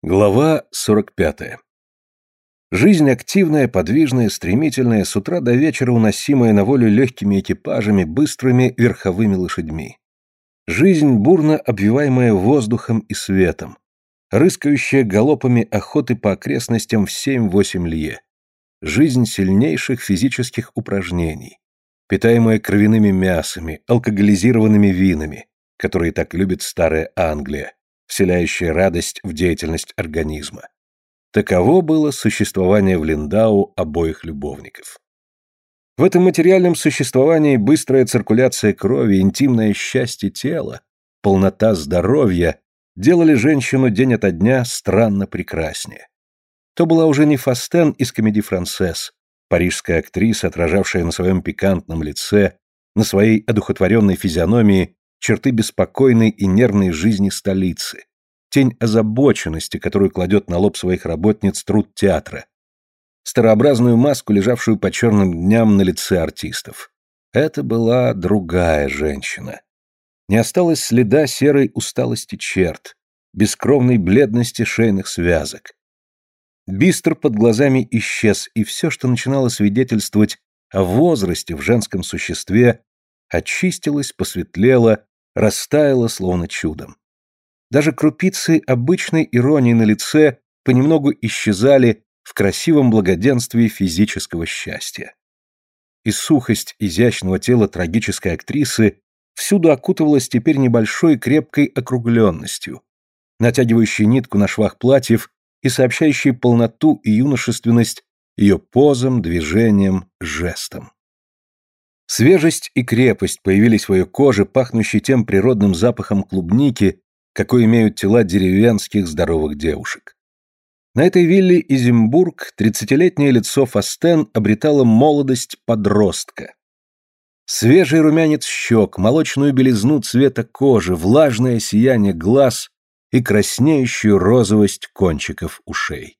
Глава 45. Жизнь активная, подвижная, стремительная, с утра до вечера уносимая на волю легкими экипажами, быстрыми верховыми лошадьми. Жизнь, бурно обвиваемая воздухом и светом, рыскающая галопами охоты по окрестностям в 7-8 лье. Жизнь сильнейших физических упражнений, питаемая кровяными мясами, алкоголизированными винами, которые так любит старая Англия вселяющая радость в деятельность организма. Таково было существование в Линдау обоих любовников. В этом материальном существовании быстрая циркуляция крови, интимное счастье тела, полнота здоровья делали женщину день ото дня странно прекраснее. То была уже не Фастен из комедии «Францесс», парижская актриса, отражавшая на своем пикантном лице, на своей одухотворенной физиономии черты беспокойной и нервной жизни столицы, тень озабоченности, которую кладет на лоб своих работниц труд театра, старообразную маску, лежавшую по черным дням на лице артистов. Это была другая женщина. Не осталось следа серой усталости черт, бескровной бледности шейных связок. Бистр под глазами исчез, и все, что начинало свидетельствовать о возрасте в женском существе, очистилось, посветлело, растаяло словно чудом. Даже крупицы обычной иронии на лице понемногу исчезали в красивом благоденствии физического счастья. И сухость изящного тела трагической актрисы всюду окутывалась теперь небольшой крепкой округленностью, натягивающей нитку на швах платьев и сообщающей полноту и юношественность ее позам, движениям, жестам. Свежесть и крепость появились в ее коже, пахнущей тем природным запахом клубники, какой имеют тела деревенских здоровых девушек. На этой вилле Изимбург тридцатилетнее лицо Фастен обретало молодость подростка. Свежий румянец щек, молочную белизну цвета кожи, влажное сияние глаз и краснеющую розовость кончиков ушей.